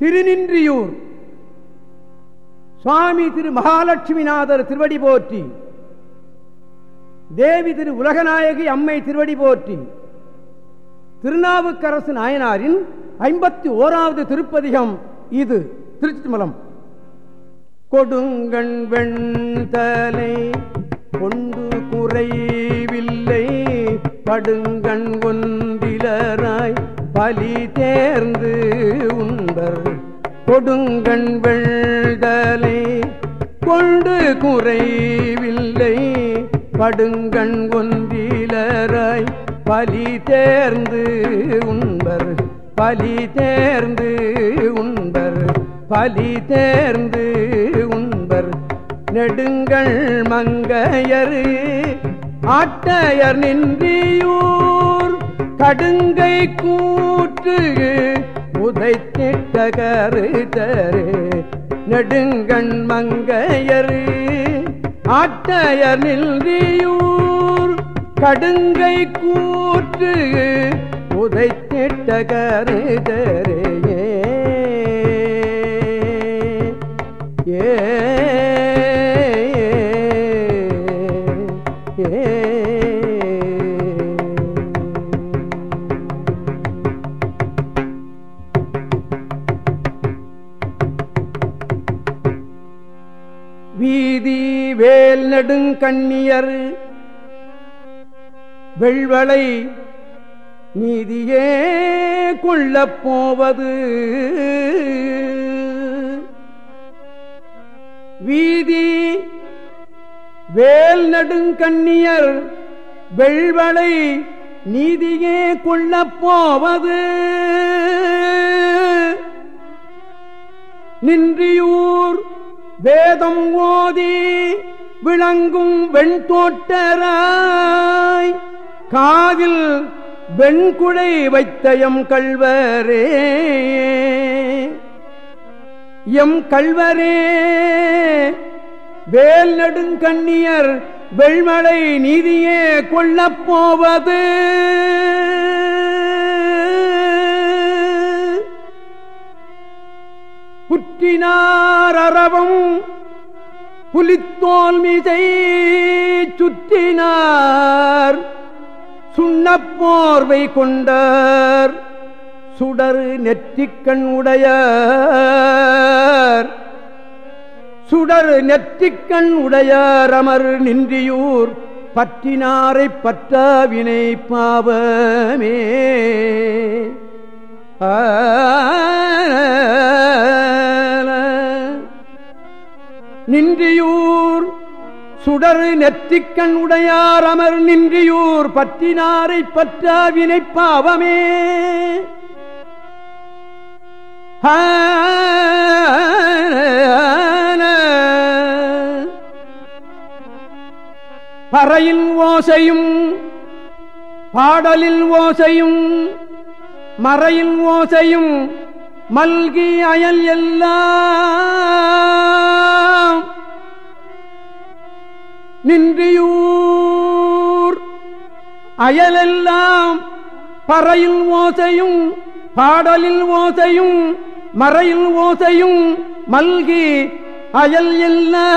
திருநின்றியூர். சுவாமி திரு மகாலட்சுமிநாதர் திருவடி போற்றி. தேவி திரு உலகநாயகி அம்மை திருவடி போற்றி. திருநாவுக்கரசு நாயனாரின் ஐம்பத்தி ஓராவது திருப்பதிகம் இது. திருச்சிமலம் கொடுங்கண் வெண்தலை கொண்டு குறைவில்லை. படுங்கண் ஒன்றிலராய் பலி தேர்ந்து உண்பர் கொடுங்கண் வெள்தலை கொண்டு குறைவில்லை படுங்கண் ஒன்றிலராய் பலி தேர்ந்து உண்பர். பலி தேர்ந்து உண்பர் பலி தேர்ந்து உண்பர். நெடுங்கள் மங்கையரு ஆட்டையர் நின்றியூ கடுங்கை கூற்று உதைத்திட்ட கருத்தரே நெடுங்கண் மங்கையரு ஆட்டையர் நின்றியூர் கடுங்கை கூற்று உதைத்திட்ட கருதரே ஏ வீதி நெடுங்கண்ணியர் வெள்வளை நீதியே கொள்ளப் போவது. வீதி வேல் நடுங்கண்ணியர் வெள்வளை நீதியே கொள்ளப் போவது. நின்றியூர் வேதம் ஓதி விளங்கும் வெண்தோட்டராய். காதில் வெண்குடை வைத்த எம் கல்வரே எம் கல்வரே வேல் நடுங்கண்ணியர் வெள்மலை நீதியே கொள்ளப் போவது. புற்றினார் அறவும் புலித்தோல் மீதை சுற்றினார். சுண்ணப்போர்வை கொண்டார். சுடரு நெற்றிக்கண் உடையார். சுடரு நெற்றிக்கண் உடையார் அமர் நின்றியூர். பற்றினாரை பற்றாவினை பாவமே. ஆ நின்றியூர். சுடரு நெற்றிக்கண் உடையார் அமர் நின்றியூர். பற்றினாரை பற்றா வினைப்பாவமே பறையில் ஓசையும் பாடலில் ஓசையும் மறையில் ஓசையும் மல்கி அயல் எல்லாம் நின்றியூர். அயலெல்லாம் பறையில் ஓசையும் பாடலில் ஓசையும் மறையில் ஓசையும் மல்கி அயல் எல்லாம்.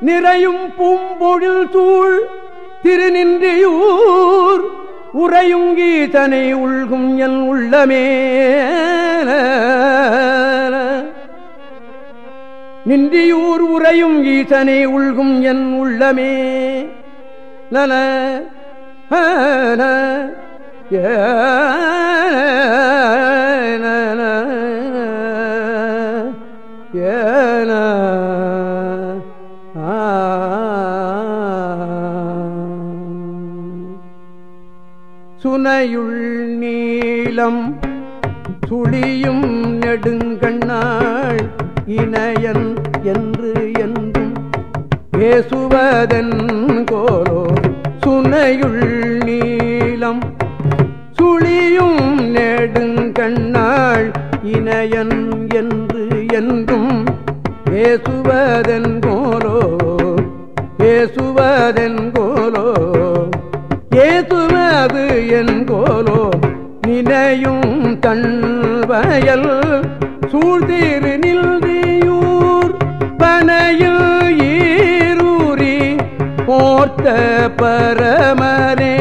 நிறையும் பூம்பொழில் தூள் திருநின்றியூர். உறையும் கீதனை உள்கும் என் உள்ளமே. நின்றியூர் உரையும் ஈசனை உள்கும் என் உள்ளமே. நல ஏன, சுனையுள் நீளம் துளியும் நெடுங்கண்ணாள் இணையன் என்று என்றும் பேசுவதன் கோலோ சுனையுள் நீளம் சுழியும் நெடுங்கண்ணாள் இணையன் என்று என்றும் பேசுவதன் கோலோ பேசுவதன் கோலோ ஏசுவது என் கோலோ நினையும் தன் வயல் சூழ்தீர் நில்தியூர் பனையில் ஈரூரி போர்த்த பரமரே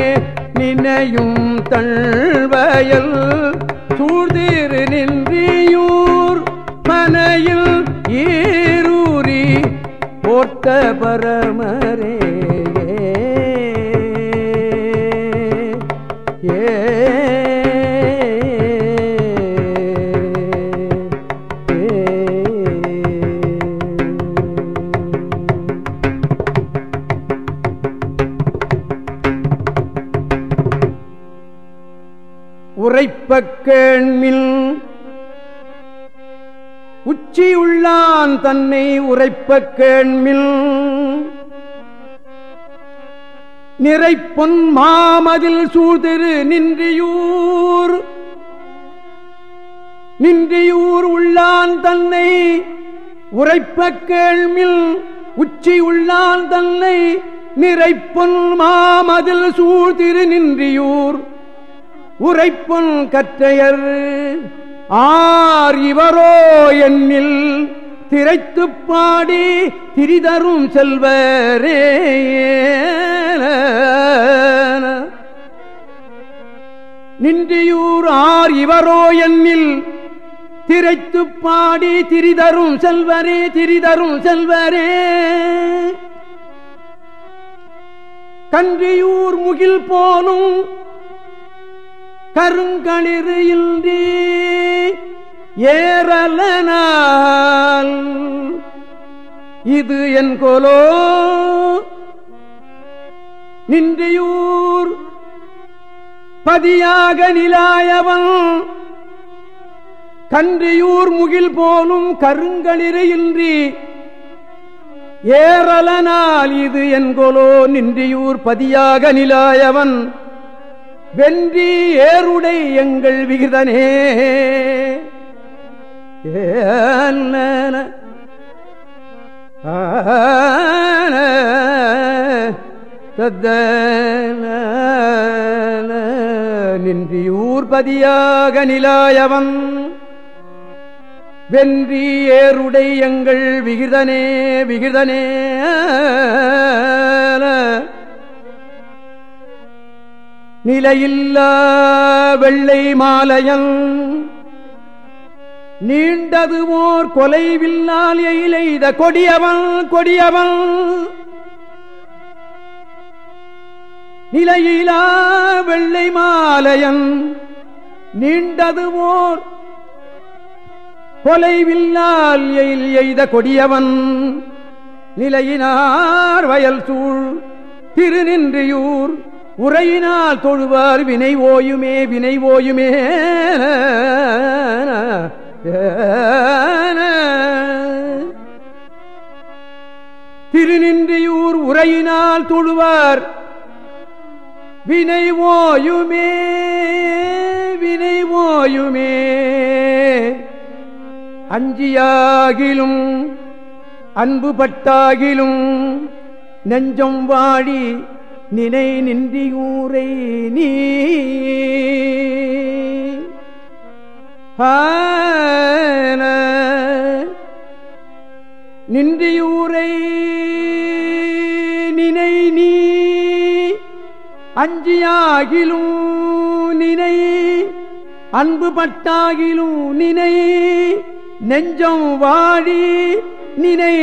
நினையும் தள்வயல் சூழ்திரு நின்றியூர் மனையில் ஈரூரி போர்த்த பரமரே உச்சியுள்ளான் தன்னை உரைப்ப கேண்மில். நிறைப்பொன் மாமதில் சூழ்திரு நின்றியூர். நின்றியூர் உள்ளான் தன்னை உரைப்ப கேள்மில் உச்சி உள்ளான் தன்னை நிறைப்பொன் மாமதில் சூழ்திரு நின்றியூர். உரைப்பொன் கற்றையர் ஆர் இவரோ என்னில். திரைத்து பாடி திரிதரும் செல்வரே. நின்றியூர் ஆர் இவரோ என்னில் திரைத்து பாடி திரிதரும் செல்வரே திரிதரும் செல்வரே. கன்றியூர் முகில் போலும் கருங்களில் இன்றி ஏறலனால் இது என் கொலோ. நின்றியூர் பதியாக நிலாயவன். கன்றியூர் முகில் போலும் கருங்களிறு ஏறலனால் இது என்கொலோ நின்றியூர் பதியாக நிலாயவன். வென்றி ஏறுடை எங்கள் விகிதனே ஏன நின்றியூர் பதியாக நிலாயவன் வென்றி ஏருடை எங்கள் விகிதனே விகிதனே நிலையில்லா வெள்ளை மாலையன் நீண்டது ஓர் கொலைவில்லால் எயிலெய்த கொடியவன் கொடியவன் நிலையிலா வெள்ளை மாலையன் நீண்டது ஓர் கொலைவில்லால் எயில் எய்த கொடியவன். நிலையினார் வயல் சூழ் திருநின்றியூர் உரையினால் தொழுவார் வினை ஓயுமே வினை ஓயுமே. திருநின்றியூர் உரையினால் தொழுவார். வினை ஓயுமே வினை ஓயுமே. அஞ்சியாகிலும் அன்பு பட்டாகிலும் நெஞ்சம் வாடி நினை நின்றியூரை நீ. நின்றியூரை நினை நீ அஞ்சியாகிலும் நினை அன்பு பட்டாகிலும் நினை நெஞ்சம் வாடி நினை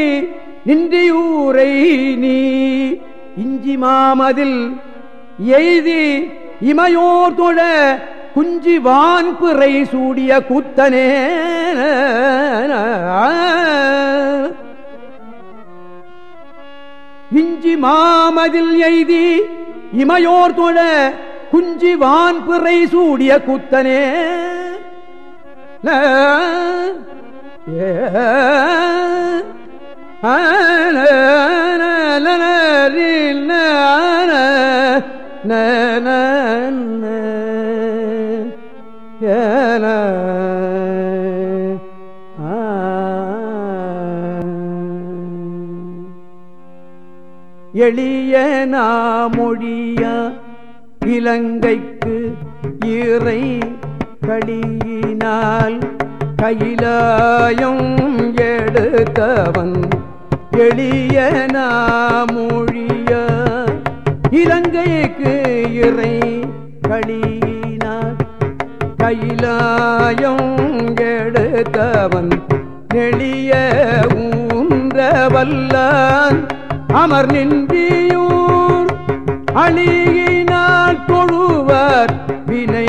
நின்றியூரை நீ இஞ்சி மாமதில் எய்தி இமையோர் தொழ குஞ்சி வான் பிறை சூடிய கூத்தனே இஞ்சி மாமதில் எய்தி இமையோர் தொழ குஞ்சி வான் பிறை சூடிய கூத்தனே ஏ ந எளிய நாமொழிய இலங்கைக்கு இறை களியினால் கையிலாயம் எடுத்தவன். எளிய நாமொழிய இலங்கைக்கு இறை களியினால் கையிலாயம் எடுத்தவன். நெளிய ஊன்றவல்லான் அமர் நின்றியூர் அழியினால் தொழுவர் வினை